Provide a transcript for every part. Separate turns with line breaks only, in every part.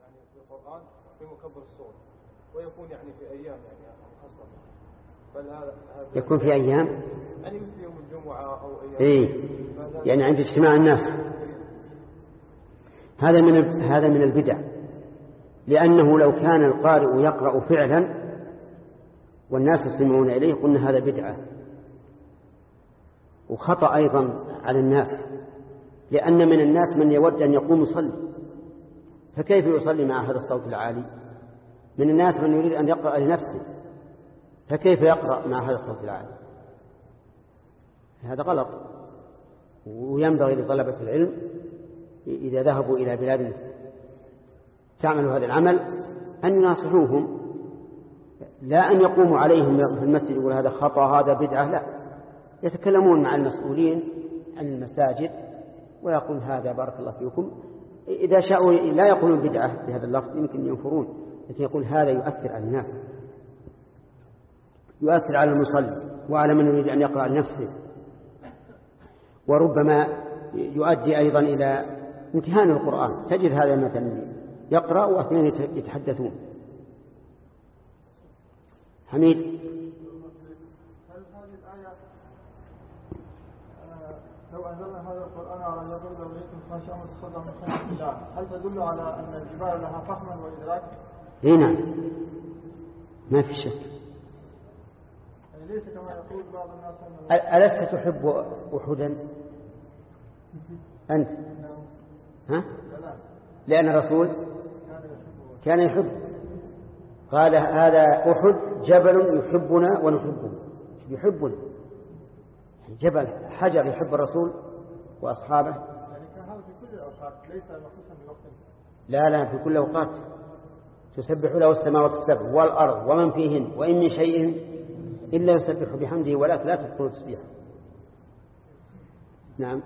يعني في القرآن في مكبر الصوت ويكون يعني في أيام يعني مخصصة. بل هذا
يكون في أيام؟
يعني مثل يوم الجمعة أو أيام
إيه. يعني عند اجتماع الناس. هذا من هذا من البدع. لأنه لو كان القارئ يقرأ فعلا والناس يستمعون إليه قلنا هذا بدعة. وخطأ أيضا على الناس. لأن من الناس من يود أن يقوم يصلي. فكيف يصلي مع هذا الصوت العالي؟ من الناس من يريد أن يقرأ لنفسه. فكيف يقرأ مع هذا الصوت العالي؟ هذا غلط. وينبغي لطلبة العلم إذا ذهبوا إلى بلاد تعمل هذا العمل أن يناصحوهم. لا أن يقوموا عليهم في المسجد يقول هذا خطأ هذا بدعة لا. يتكلمون مع المسؤولين عن المساجد ويقول هذا بارك الله فيكم. إذا شاءوا لا يقولون بدعة بهذا اللفظ يمكن ينفرون لكن يقول هذا يؤثر على الناس. يؤثر على المصلي وعلى من يريد أن يقرأ لنفسه. وربما يؤدي أيضا إلى امتهان القرآن. تجد هذا مثلا يقرأ واثنين يتحدثون. حميد؟
هل هذه الآية لو أنزلنا هذا القرآن على جبل لو جئتم ما شاء تصدى من خلق الله هل تدل على أن الجبال لها فهما وإدراك؟
اي نعم. ما في شك.
يعني ليس كما يقول بعض الناس
ألست تحب أحدا؟ أنت. ها؟
لا
لأن الرسول
كان يحبه.
كان يحب. قال هذا أحد جبل يحبنا ونحبه. يحبنا. جبل حجر يحب الرسول وأصحابه؟
يعني في كل الأوقات ليس
لا لا في كل أوقات. تسبح له السماوات السبع والأرض ومن فيهن وإن من شيء إلا يسبح بحمده ولكن لا تذكرون تسبيحه نعم.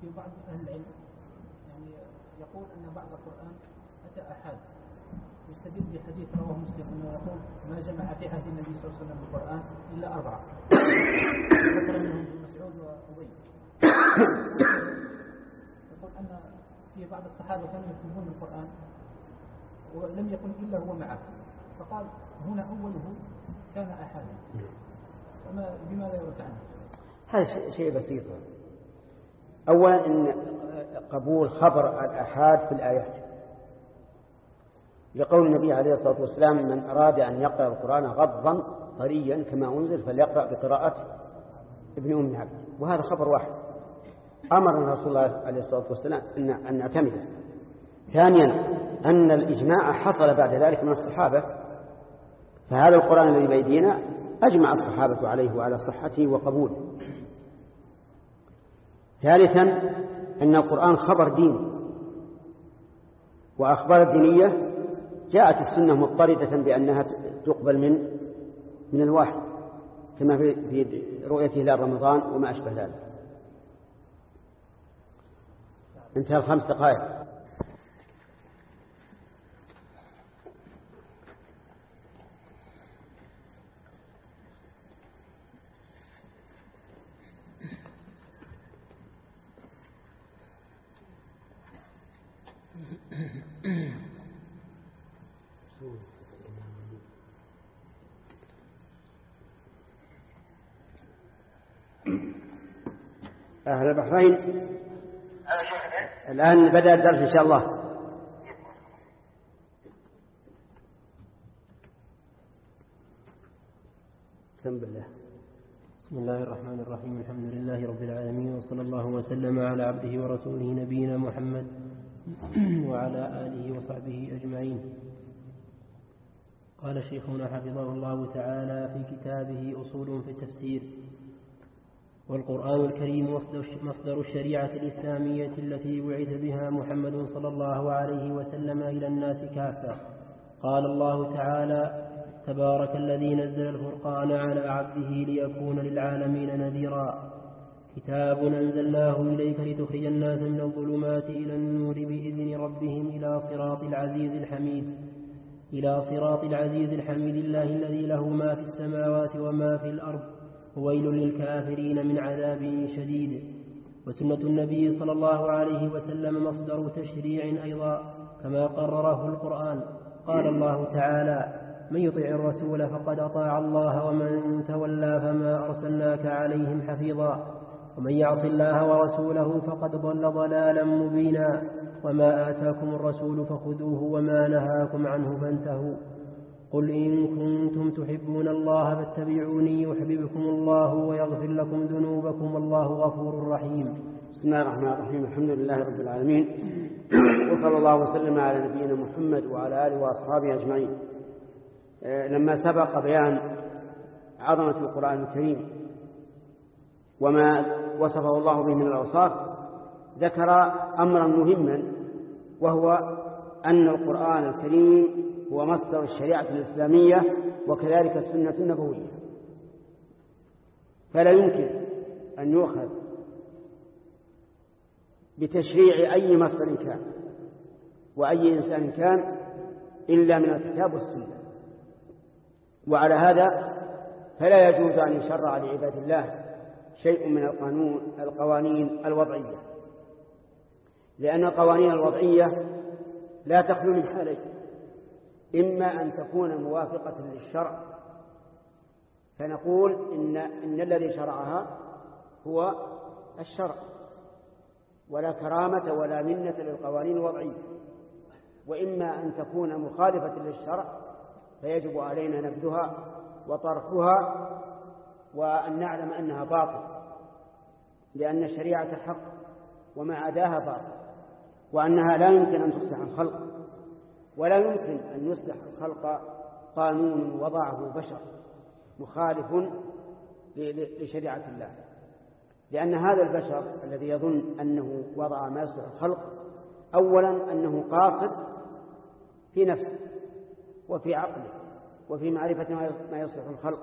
في بعض أهل العلم يعني يقول أن بعض القرآن أتى أحد. يستدل بحديث رواه مسلم أنه يقول ما جمع في عهد النبي صلى الله عليه وسلم القرآن إلا أربعة. ذكر منهم ابن مسعود وأبي. يقول أن في بعض الصحابة كانوا يكتبون القرآن ولم يكن إلا هو معه. فقال هنا أوله كان أحدا فما بماذا يرد عنه؟
هذا شيء- بسيط. أولا إن قبول خبر الآحاد في الآيات. لقول النبي عليه الصلاة والسلام من أراد أن يقرأ القرآن غضا طريا كما أنزل فليقرأ بقراءة ابن أم عبد. وهذا خبر واحد. أمرنا رسول الله عليه الصلاة والسلام أن نعتمده ثانيا أن الإجماع حصل بعد ذلك من الصحابة. فهذا القرآن الذي بيدينا أجمع الصحابة عليه وعلى صحته وقبوله ثالثا أن القرآن خبر ديني. وأخبار الدينية جاءت السنة مضطردة بأنها تقبل من من الواحد كما في رؤية هلال رمضان وما أشبه ذلك. انتهى الخمس دقائق. أهل البحرين. الآن بدأ الدرس إن شاء الله. بسم الله.
بسم الله الرحمن الرحيم. الحمد لله رب العالمين وصلى الله وسلم على عبده ورسوله نبينا محمد وعلى آله وصحبه أجمعين. قال شيخنا حفظه الله تعالى في كتابه أصول في التفسير. والقرآن الكريم مصدر الشريعة الإسلامية التي بعث بها محمد صلى الله عليه وسلم إلى الناس كافة. قال الله تعالى تبارك الذي نزل الفرقان على عبده ليكون للعالمين نذيرا. كتاب أنزلناه إليك لتخرج الناس من الظلمات إلى النور بإذن ربهم إلى صراط العزيز الحميد. إلى صراط العزيز الحميد الله الذي له ما في السماوات وما في الأرض. ويل للكافرين من عذاب شديد. وسنة النبي صلى الله عليه وسلم مصدر تشريع أيضا كما قرره القرآن. قال الله تعالى من يطع الرسول فقد أطاع الله ومن تولى فما أرسلناك عليهم حفيظا. ومن يعص الله ورسوله فقد ضل ضلالا مبينا. وما آتاكم الرسول فخذوه وما نهاكم عنه فانتهوا. قل إن كنتم تحبون الله فاتبعوني يحببكم الله ويغفر لكم ذنوبكم والله غفور رحيم.
بسم الله الرحمن الرحيم. الحمد لله رب العالمين. وصلى الله وسلم على نبينا محمد وعلى آله وأصحابه أجمعين. لما سبق بيان عظمة القرآن الكريم وما وصفه الله به من الأوصاف ذكر أمرا مهما وهو أن القرآن الكريم هو مصدر الشريعة الإسلامية وكذلك السنة النبوية. فلا يمكن أن يؤخذ بتشريع أي مصدر كان وأي إنسان كان إلا من الكتاب والسنة. وعلى هذا فلا يجوز أن يشرع لعباد الله شيء من القانون القوانين الوضعية. لأن القوانين الوضعية لا تخلو من حالين. إما أن تكون موافقة للشرع فنقول إن, إن الذي شرعها هو الشرع ولا كرامة ولا منة للقوانين الوضعية وإما أن تكون مخالفة للشرع فيجب علينا نبذها وطرحها وأن نعلم أنها باطل لأن الشريعة حق وما عداها باطل وأنها لا يمكن أن تصلح الخلق ولا يمكن أن يصلح الخلق قانون وضعه بشر مخالف لشريعة الله. لأن هذا البشر الذي يظن أنه وضع ما يصلح الخلق أولا أنه قاصد في نفسه وفي عقله وفي معرفة ما يصلح الخلق.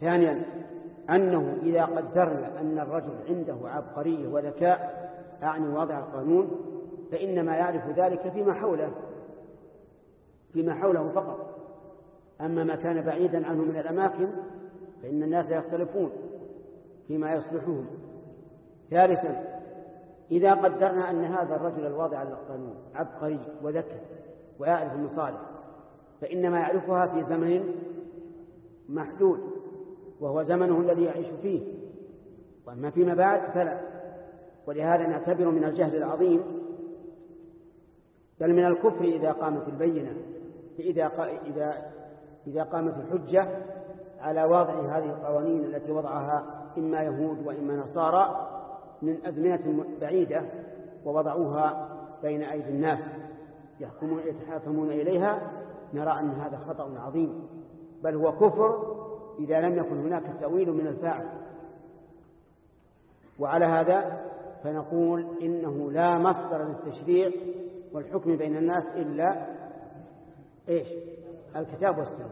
ثانيا أنه إذا قدرنا أن الرجل عنده عبقرية وذكاء أعني وضع القانون فإنما يعرف ذلك فيما حوله. فيما حوله فقط. أما ما كان بعيدا عنه من الأماكن فإن الناس يختلفون فيما يصلحهم. ثالثا إذا قدرنا أن هذا الرجل الواضع للقانون عبقري وذكي ويعرف المصالح فإنما يعرفها في زمن محدود وهو زمنه الذي يعيش فيه. وأما فيما بعد فلا. ولهذا نعتبر من الجهل العظيم بل من الكفر إذا قامت البينة. إذا إذا إذا قامت الحجة على وضع هذه القوانين التي وضعها إما يهود وإما نصارى من أزمنة بعيدة ووضعوها بين أيدي الناس يحكمون يتحاكمون إليها نرى أن هذا خطأ عظيم بل هو كفر إذا لم يكن هناك تأويل من الفاعل. وعلى هذا فنقول إنه لا مصدر للتشريع والحكم بين الناس إلا إيش؟ الكتاب والسنة.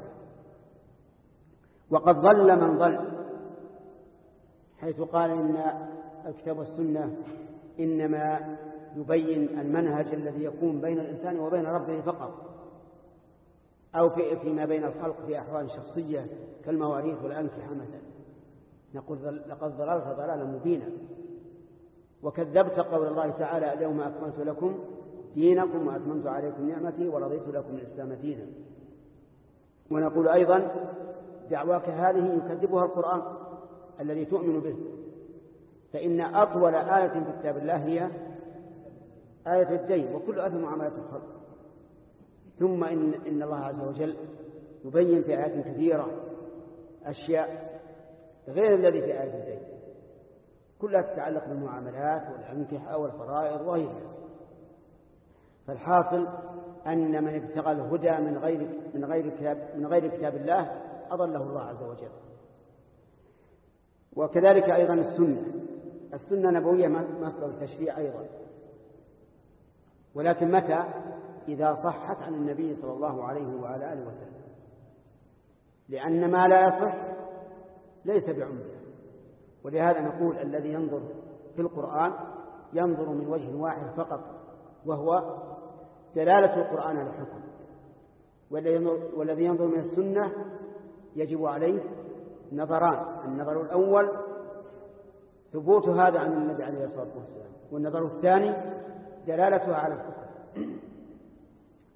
وقد ضل من ضل حيث قال إن الكتاب والسنة إنما يبين المنهج الذي يكون بين الإنسان وبين ربه فقط أو في فيما بين الخلق في أحوال شخصية كالمواريث والأنكحة مثلا. نقول لقد ضللت ضلالا مبينا. وكذبت قول الله تعالى اليوم أكملت لكم دينكم وأتممت عليكم نعمتي ورضيت لكم الإسلام دينا. ونقول أيضا دعواك هذه يكذبها القرآن الذي تؤمن به. فإن أطول آية في كتاب الله هي آية الدين وكل آية معاملة الخلق. ثم إن, إن الله عز وجل يبين في آيات كثيرة أشياء غير الذي في آية الدين. كلها تتعلق بالمعاملات والأنكحة والفرائض وغيرها. فالحاصل أن من ابتغى الهدى من غير من غير كتاب من غير كتاب الله أضله الله عز وجل. وكذلك أيضا السنة. السنة نبوية مصدر التشريع أيضا. ولكن متى؟ إذا صحت عن النبي صلى الله عليه وعلى آله وسلم. لأن ما لا يصح ليس بعمدة. ولهذا نقول الذي ينظر في القرآن ينظر من وجه واحد فقط. وهو دلالة القرآن على الحكم. والذي ينظر من السنة يجب عليه نظران. النظر الأول ثبوت هذا عن النبي عليه الصلاة والسلام. والنظر الثاني دلالتها على الحكم.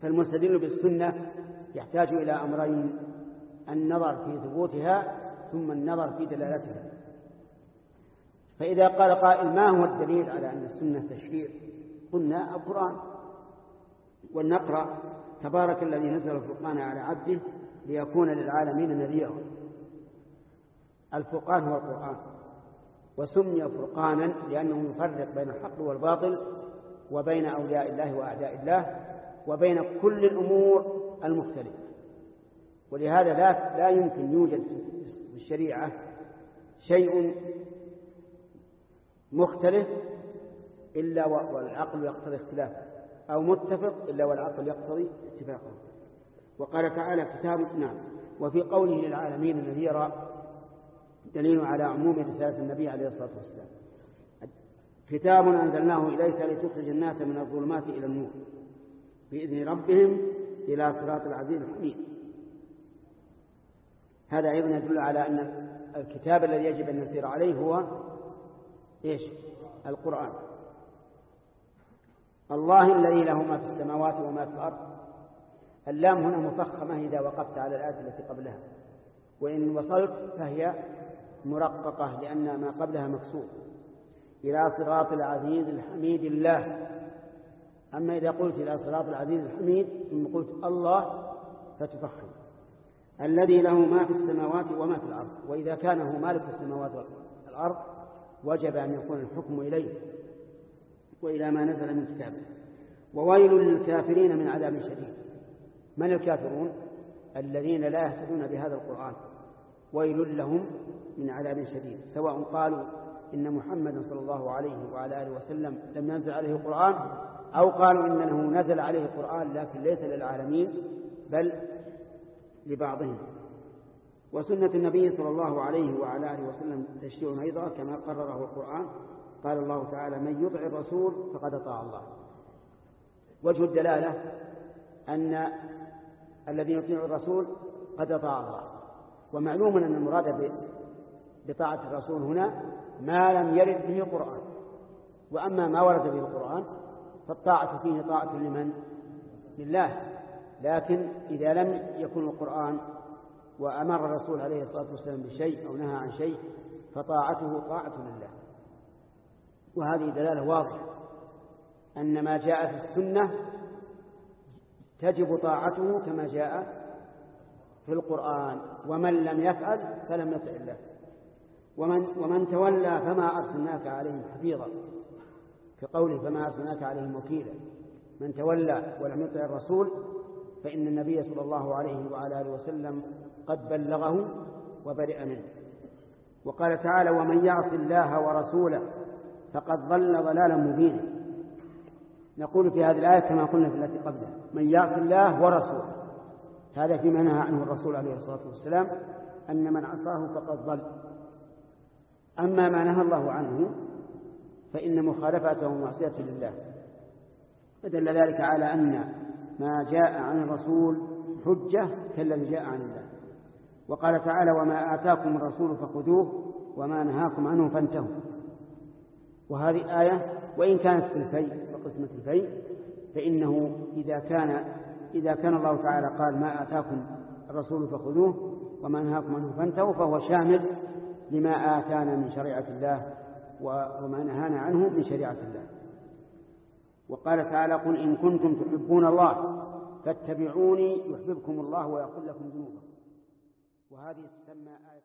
فالمستدل بالسنة يحتاج إلى أمرين. النظر في ثبوتها ثم النظر في دلالتها. فإذا قال قائل ما هو الدليل على أن السنة تشريع؟ قلنا القرآن ولنقرأ تبارك الذي نزل الفرقان على عبده ليكون للعالمين نذيرا. الفرقان هو القرآن وسمي فرقانا لأنه يفرق بين الحق والباطل وبين أولياء الله وأعداء الله وبين كل الأمور المختلفة. ولهذا لا لا يمكن يوجد في الشريعة شيء مختلف إلا والعقل يقتضي اختلافه أو متفق إلا والعقل يقتضي اتفاقه. وقال تعالى كتاب نعم. وفي قوله للعالمين نذيرا دليل على عموم رسالة النبي عليه الصلاة والسلام. كتاب أنزلناه إليك لتخرج الناس من الظلمات إلى النور. بإذن ربهم إلى صراط العزيز الحميد. هذا أيضا يدل على أن الكتاب الذي يجب أن نسير عليه هو إيش؟ القرآن. الله الذي له ما في السماوات وما في الأرض. اللام هنا مفخمة إذا وقفت على الآية التي قبلها. وإن وصلت فهي مرققة لأن ما قبلها مكسور. إلى صراط العزيز الحميد الله. أما إذا قلت إلى صراط العزيز الحميد ثم قلت الله فتفخم. الذي له ما في السماوات وما في الأرض. وإذا كان هو مالك السماوات والأرض وجب أن يكون الحكم إليه. وإلى ما نزل من كتابه وويل للكافرين من عذاب شديد. من الكافرون؟ الذين لا يهتدون بهذا القرآن. ويل لهم من عذاب شديد. سواء قالوا إن محمدا صلى الله عليه وعلى آله وسلم لم ينزل عليه القرآن أو قالوا إنه نزل عليه القرآن لكن ليس للعالمين بل لبعضهم. وسنة النبي صلى الله عليه وعلى آله وسلم تشريع أيضا كما قرره القرآن. قال الله تعالى من يطع الرسول فقد أطاع الله. وجه الدلالة أن الذي يطيع الرسول قد أطاع الله. ومعلوم أن المراد بطاعة الرسول هنا ما لم يرد به القرآن. وأما ما ورد به القرآن فالطاعة فيه طاعة لمن؟ لله. لكن إذا لم يكن القرآن وأمر الرسول عليه الصلاة والسلام بشيء أو نهى عن شيء فطاعته طاعة لله. وهذه دلالة واضحة أن ما جاء في السنة تجب طاعته كما جاء في القرآن ومن لم يفعل فلم يطع الله ومن, ومن تولى فما أرسلناك عليهم حفيظا كقوله فما أرسلناك عليهم وكيلا من تولى ولم يطع الرسول فإن النبي صلى الله عليه وعلى آله وسلم قد بلغه وبرئ منه. وقال تعالى ومن يعص الله ورسوله فقد ضل ضلالا مبينا. نقول في هذه الآية كما قلنا في التي قبلها من يعص الله ورسوله. هذا فيما نهى عنه الرسول عليه الصلاة والسلام أن من عصاه فقد ضل. أما ما نهى الله عنه فإن مخالفته معصية لله. فدل ذلك على أن ما جاء عن الرسول حجة كالذي جاء عن الله. وقال تعالى وما آتاكم الرسول فخذوه وما نهاكم عنه فانتهوا. وهذه آية وإن كانت في الفيء وقسمة الفيء فإنه إذا كان إذا كان الله تعالى قال ما آتاكم الرسول فخذوه وما نهاكم عنه فانتهوا فهو شامل لما آتانا من شريعة الله وما نهانا عنه من شريعة الله. وقال تعالى قل إن كنتم تحبون الله فاتبعوني يحببكم الله ويغفر لكم ذنوبكم. وهذه تسمى آية